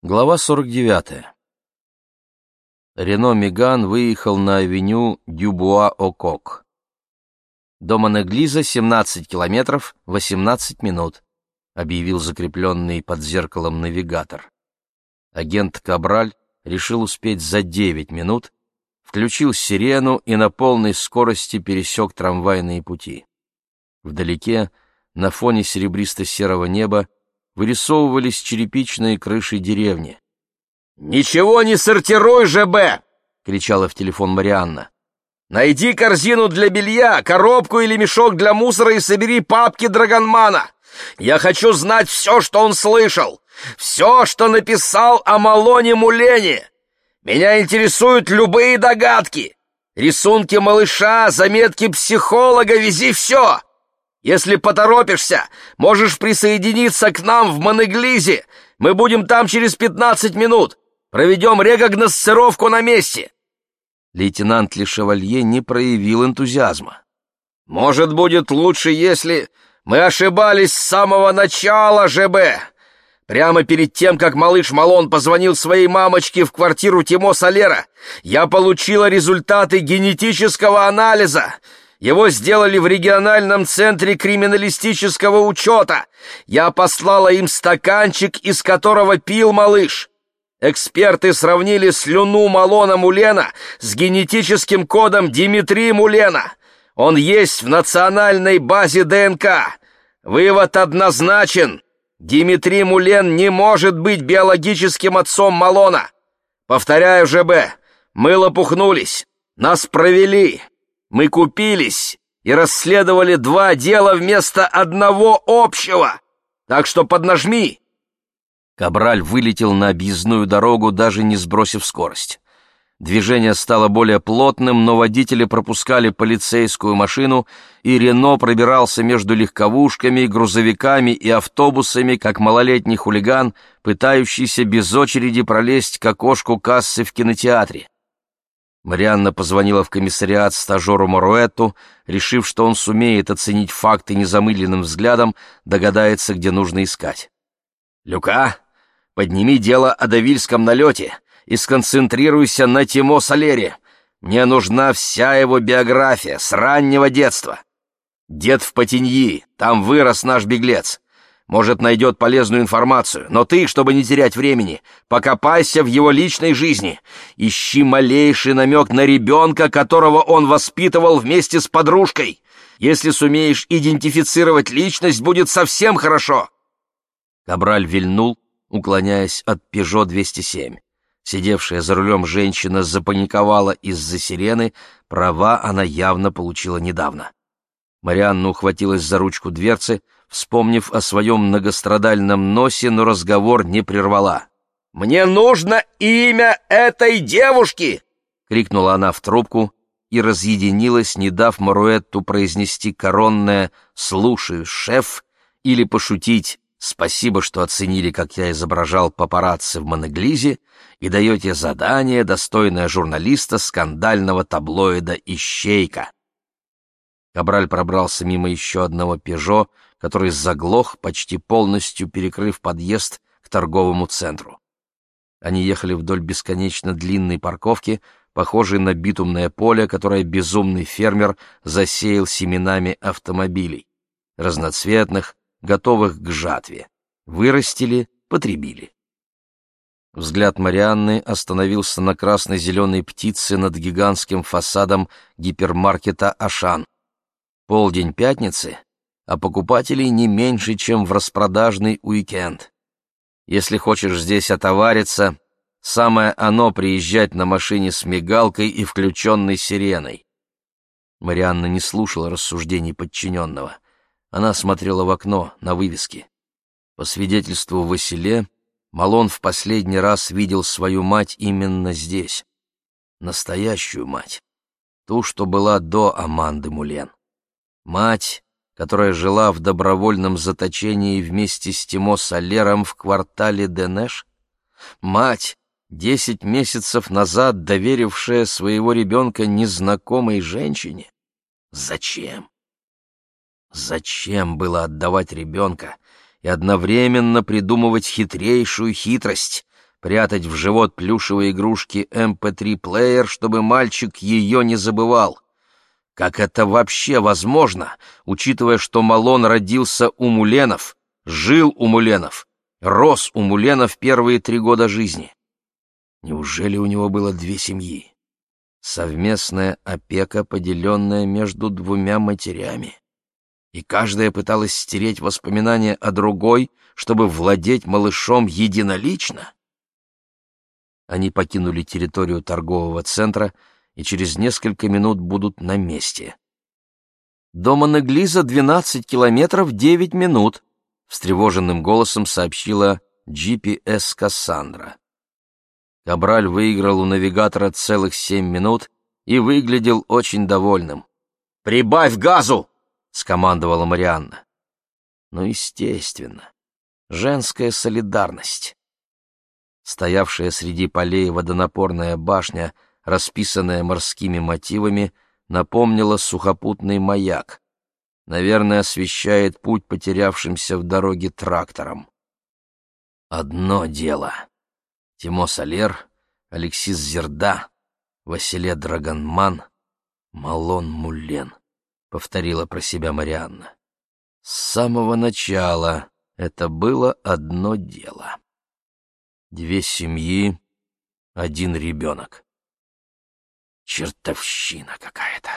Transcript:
Глава 49. Рено Меган выехал на авеню Дюбуа-Окок. До Монеглиза 17 километров 18 минут, объявил закрепленный под зеркалом навигатор. Агент Кабраль решил успеть за 9 минут, включил сирену и на полной скорости пересек трамвайные пути. Вдалеке, на фоне серебристо-серого неба, вырисовывались черепичные крыши деревни. «Ничего не сортируй, ЖБ!» — кричала в телефон Марианна. «Найди корзину для белья, коробку или мешок для мусора и собери папки Драгонмана. Я хочу знать все, что он слышал, все, что написал о Малоне Мулене. Меня интересуют любые догадки. Рисунки малыша, заметки психолога, вези все. Если поторопишься, можешь присоединиться к нам в Монеглизе. Мы будем там через пятнадцать минут. Проведем рекогносцировку на месте». Лейтенант Лешевалье не проявил энтузиазма. «Может, будет лучше, если мы ошибались с самого начала, ЖБ. Прямо перед тем, как малыш Малон позвонил своей мамочке в квартиру Тимо Солера, я получила результаты генетического анализа. Его сделали в региональном центре криминалистического учета. Я послала им стаканчик, из которого пил малыш. Эксперты сравнили слюну Малона Мулена с генетическим кодом Димитри Мулена. Он есть в национальной базе ДНК. Вывод однозначен. Димитри Мулен не может быть биологическим отцом Малона. Повторяю, ЖБ, мы лопухнулись. Нас провели. Мы купились и расследовали два дела вместо одного общего. Так что поднажми!» Кабраль вылетел на объездную дорогу, даже не сбросив скорость. Движение стало более плотным, но водители пропускали полицейскую машину, и Рено пробирался между легковушками, грузовиками и автобусами, как малолетний хулиган, пытающийся без очереди пролезть к окошку кассы в кинотеатре. Марианна позвонила в комиссариат стажеру Моруэту, решив, что он сумеет оценить факты незамыленным взглядом, догадается, где нужно искать. «Люка, подними дело о Давильском налете и сконцентрируйся на Тимо Солере. Мне нужна вся его биография с раннего детства. Дед в Потеньи, там вырос наш беглец. Может, найдет полезную информацию, но ты, чтобы не терять времени, покопайся в его личной жизни. Ищи малейший намек на ребенка, которого он воспитывал вместе с подружкой. Если сумеешь идентифицировать личность, будет совсем хорошо. Кабраль вильнул, уклоняясь от «Пежо 207». Сидевшая за рулем женщина запаниковала из-за сирены, права она явно получила недавно. Марианна ухватилась за ручку дверцы, вспомнив о своем многострадальном носе, но разговор не прервала. «Мне нужно имя этой девушки!» — крикнула она в трубку и разъединилась, не дав Маруэтту произнести коронное «слушаю, шеф» или пошутить «спасибо, что оценили, как я изображал папарацци в Монеглизе и даете задание, достойное журналиста скандального таблоида «Ищейка». Кабраль пробрался мимо еще одного «Пежо», который заглох, почти полностью перекрыв подъезд к торговому центру. Они ехали вдоль бесконечно длинной парковки, похожей на битумное поле, которое безумный фермер засеял семенами автомобилей, разноцветных, готовых к жатве. Вырастили, потребили. Взгляд Марианны остановился на красно-зеленой птице над гигантским фасадом гипермаркета «Ашан». Полдень пятницы, а покупателей не меньше, чем в распродажный уикенд. Если хочешь здесь отовариться, самое оно приезжать на машине с мигалкой и включенной сиреной. Марианна не слушала рассуждений подчиненного. Она смотрела в окно, на вывески. По свидетельству Василе, Малон в последний раз видел свою мать именно здесь. Настоящую мать. Ту, что была до Аманды Мулен. Мать, которая жила в добровольном заточении вместе с Тимо Солером в квартале Денеш? Мать, десять месяцев назад доверившая своего ребенка незнакомой женщине? Зачем? Зачем было отдавать ребенка и одновременно придумывать хитрейшую хитрость, прятать в живот плюшевые игрушки MP3-плеер, эм чтобы мальчик ее не забывал. Как это вообще возможно, учитывая, что Малон родился у Муленов, жил у Муленов, рос у Муленов первые три года жизни? Неужели у него было две семьи? Совместная опека, поделенная между двумя матерями. И каждая пыталась стереть воспоминания о другой, чтобы владеть малышом единолично? Они покинули территорию торгового центра и через несколько минут будут на месте. «До Монеглиза двенадцать километров девять минут», — встревоженным голосом сообщила GPS Кассандра. Кабраль выиграл у навигатора целых семь минут и выглядел очень довольным. «Прибавь газу!» — скомандовала Марианна. Ну, естественно, женская солидарность. Стоявшая среди полей водонапорная башня — расписанная морскими мотивами, напомнила сухопутный маяк. Наверное, освещает путь потерявшимся в дороге трактором. Одно дело. Тимо Солер, Алексис Зерда, Василия Драгонман, Малон Муллен, — повторила про себя Марианна. С самого начала это было одно дело. Две семьи, один ребенок. Чертовщина какая-то.